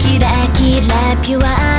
キラキラピュア